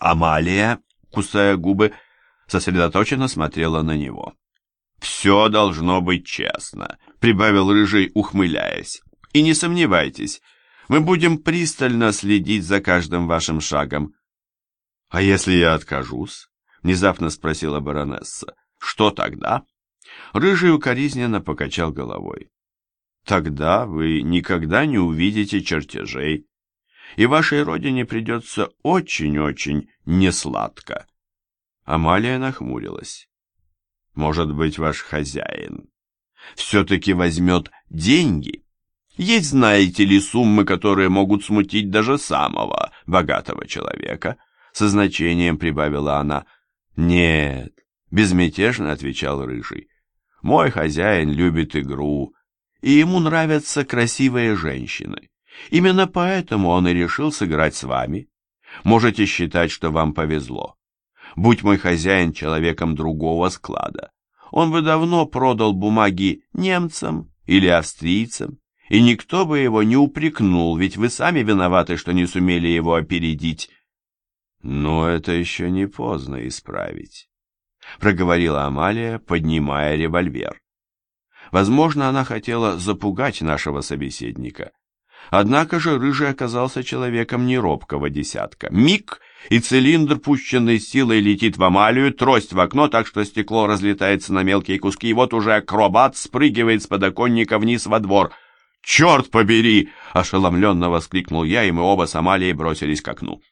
Амалия, кусая губы, сосредоточенно смотрела на него. «Все должно быть честно», — прибавил Рыжий, ухмыляясь. «И не сомневайтесь, мы будем пристально следить за каждым вашим шагом». «А если я откажусь?» — внезапно спросила баронесса. «Что тогда?» Рыжий укоризненно покачал головой. «Тогда вы никогда не увидите чертежей, и вашей родине придется очень-очень несладко». Амалия нахмурилась. «Может быть, ваш хозяин все-таки возьмет деньги?» Есть, знаете ли, суммы, которые могут смутить даже самого богатого человека, со значением прибавила она. Нет, безмятежно отвечал Рыжий. Мой хозяин любит игру, и ему нравятся красивые женщины. Именно поэтому он и решил сыграть с вами. Можете считать, что вам повезло. Будь мой хозяин человеком другого склада, он бы давно продал бумаги немцам или австрийцам, и никто бы его не упрекнул, ведь вы сами виноваты, что не сумели его опередить. Но это еще не поздно исправить, проговорила Амалия, поднимая револьвер. Возможно, она хотела запугать нашего собеседника. Однако же Рыжий оказался человеком неробкого десятка. Миг, и цилиндр, пущенный силой, летит в Амалию, трость в окно, так что стекло разлетается на мелкие куски, и вот уже акробат спрыгивает с подоконника вниз во двор — «Черт побери!» — ошеломленно воскликнул я, и мы оба с Амалией бросились к окну.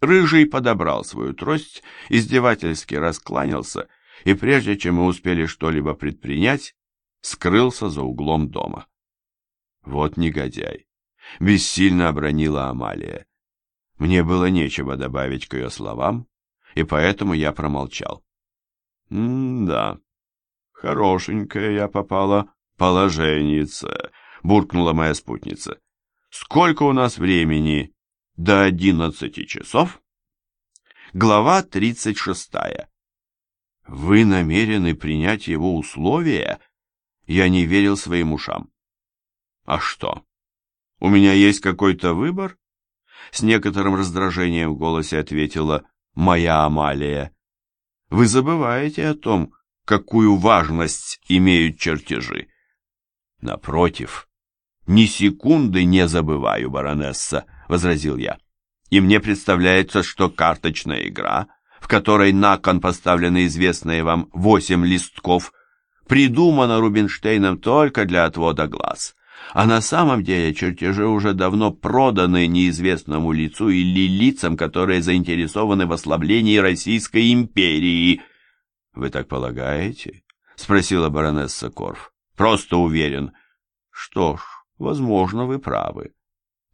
Рыжий подобрал свою трость, издевательски раскланялся, и прежде чем мы успели что-либо предпринять, скрылся за углом дома. Вот негодяй! Бессильно обронила Амалия. Мне было нечего добавить к ее словам, и поэтому я промолчал. «М-да, хорошенькая я попала положенница», буркнула моя спутница. Сколько у нас времени? До одиннадцати часов? Глава тридцать шестая. Вы намерены принять его условия? Я не верил своим ушам. А что? У меня есть какой-то выбор? С некоторым раздражением в голосе ответила моя Амалия. Вы забываете о том, какую важность имеют чертежи. Напротив, «Ни секунды не забываю, баронесса», — возразил я. «И мне представляется, что карточная игра, в которой на кон поставлены известные вам восемь листков, придумана Рубинштейном только для отвода глаз. А на самом деле чертежи уже давно проданы неизвестному лицу или лицам, которые заинтересованы в ослаблении Российской империи». «Вы так полагаете?» — спросила баронесса Корф. «Просто уверен». «Что ж, Возможно, вы правы.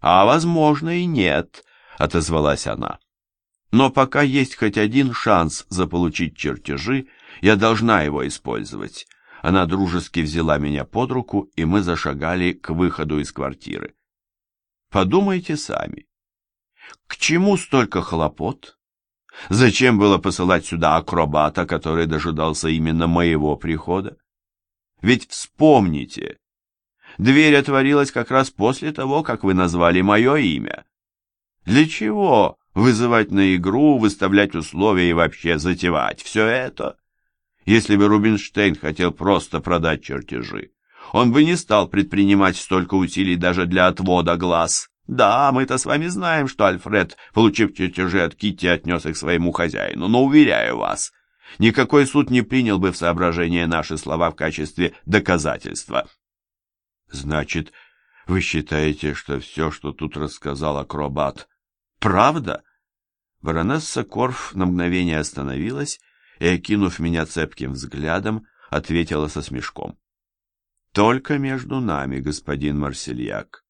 А возможно и нет, отозвалась она. Но пока есть хоть один шанс заполучить чертежи, я должна его использовать. Она дружески взяла меня под руку, и мы зашагали к выходу из квартиры. Подумайте сами. К чему столько хлопот? Зачем было посылать сюда акробата, который дожидался именно моего прихода? Ведь вспомните, Дверь отворилась как раз после того, как вы назвали мое имя. Для чего вызывать на игру, выставлять условия и вообще затевать все это? Если бы Рубинштейн хотел просто продать чертежи, он бы не стал предпринимать столько усилий даже для отвода глаз. Да, мы-то с вами знаем, что Альфред, получив чертежи от Китти, отнес их своему хозяину, но уверяю вас, никакой суд не принял бы в соображение наши слова в качестве доказательства. Значит, вы считаете, что все, что тут рассказал акробат, правда? Баронесса Корф на мгновение остановилась и, окинув меня цепким взглядом, ответила со смешком. Только между нами, господин Марсельяк.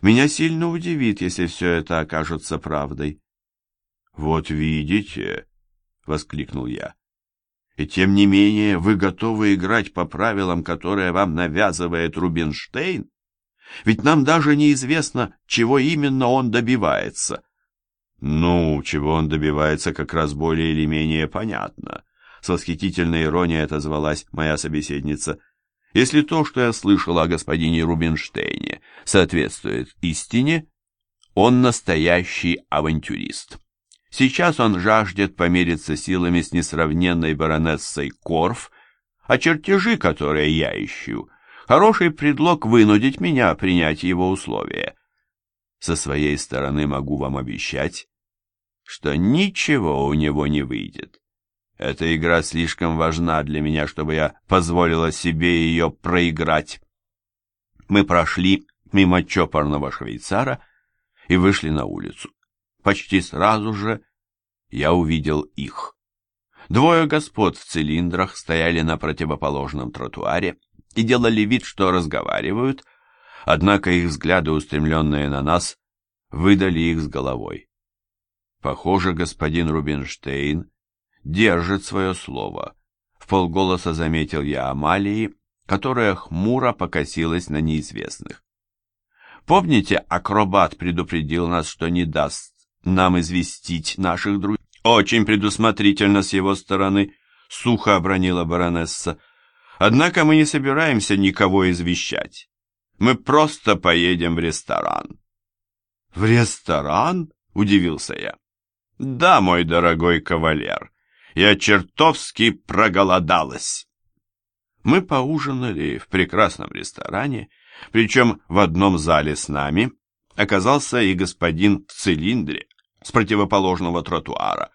Меня сильно удивит, если все это окажется правдой. Вот видите, воскликнул я. И тем не менее вы готовы играть по правилам, которые вам навязывает Рубинштейн? Ведь нам даже неизвестно, чего именно он добивается. Ну, чего он добивается, как раз более или менее понятно. С восхитительной иронией отозвалась моя собеседница. Если то, что я слышала о господине Рубинштейне, соответствует истине, он настоящий авантюрист. Сейчас он жаждет помериться силами с несравненной баронессой Корф, а чертежи, которые я ищу, хороший предлог вынудить меня принять его условия. Со своей стороны могу вам обещать, что ничего у него не выйдет. Эта игра слишком важна для меня, чтобы я позволила себе ее проиграть. Мы прошли мимо чопорного швейцара и вышли на улицу. Почти сразу же я увидел их. Двое господ в цилиндрах стояли на противоположном тротуаре и делали вид, что разговаривают, однако их взгляды, устремленные на нас, выдали их с головой. Похоже, господин Рубинштейн держит свое слово. В полголоса заметил я Амалии, которая хмуро покосилась на неизвестных. Помните, акробат предупредил нас, что не даст нам известить наших друзей? Очень предусмотрительно с его стороны, сухо обронила баронесса. Однако мы не собираемся никого извещать. Мы просто поедем в ресторан. В ресторан? Удивился я. Да, мой дорогой кавалер, я чертовски проголодалась. Мы поужинали в прекрасном ресторане, причем в одном зале с нами оказался и господин в цилиндре с противоположного тротуара.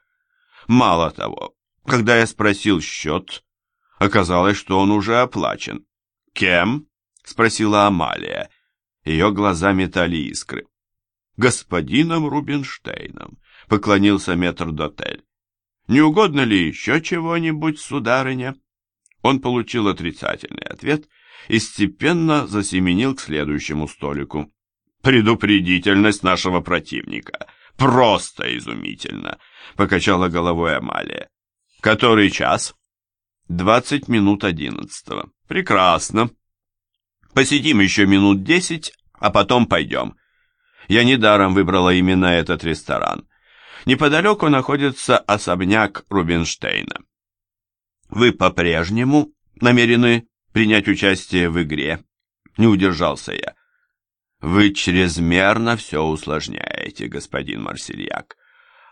Мало того, когда я спросил счет, оказалось, что он уже оплачен. «Кем?» — спросила Амалия. Ее глаза метали искры. «Господином Рубинштейном», — поклонился метрдотель. Не угодно ли еще чего-нибудь, сударыня?» Он получил отрицательный ответ и степенно засеменил к следующему столику. «Предупредительность нашего противника! Просто изумительно!» — покачала головой Амалия. «Который час?» «Двадцать минут одиннадцатого. Прекрасно. Посидим еще минут десять, а потом пойдем. Я недаром выбрала именно этот ресторан. Неподалеку находится особняк Рубинштейна. Вы по-прежнему намерены принять участие в игре? Не удержался я. Вы чрезмерно все усложняете, господин Марсельяк.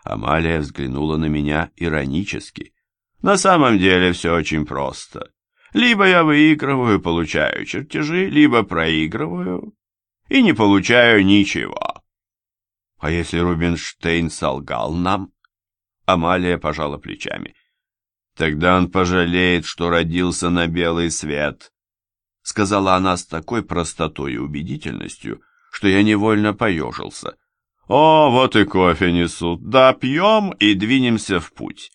Амалия взглянула на меня иронически. На самом деле все очень просто. Либо я выигрываю, получаю чертежи, либо проигрываю и не получаю ничего. А если Рубинштейн солгал нам? Амалия пожала плечами. Тогда он пожалеет, что родился на белый свет, сказала она с такой простотой и убедительностью, что я невольно поежился. О, вот и кофе несут. Да, пьем и двинемся в путь.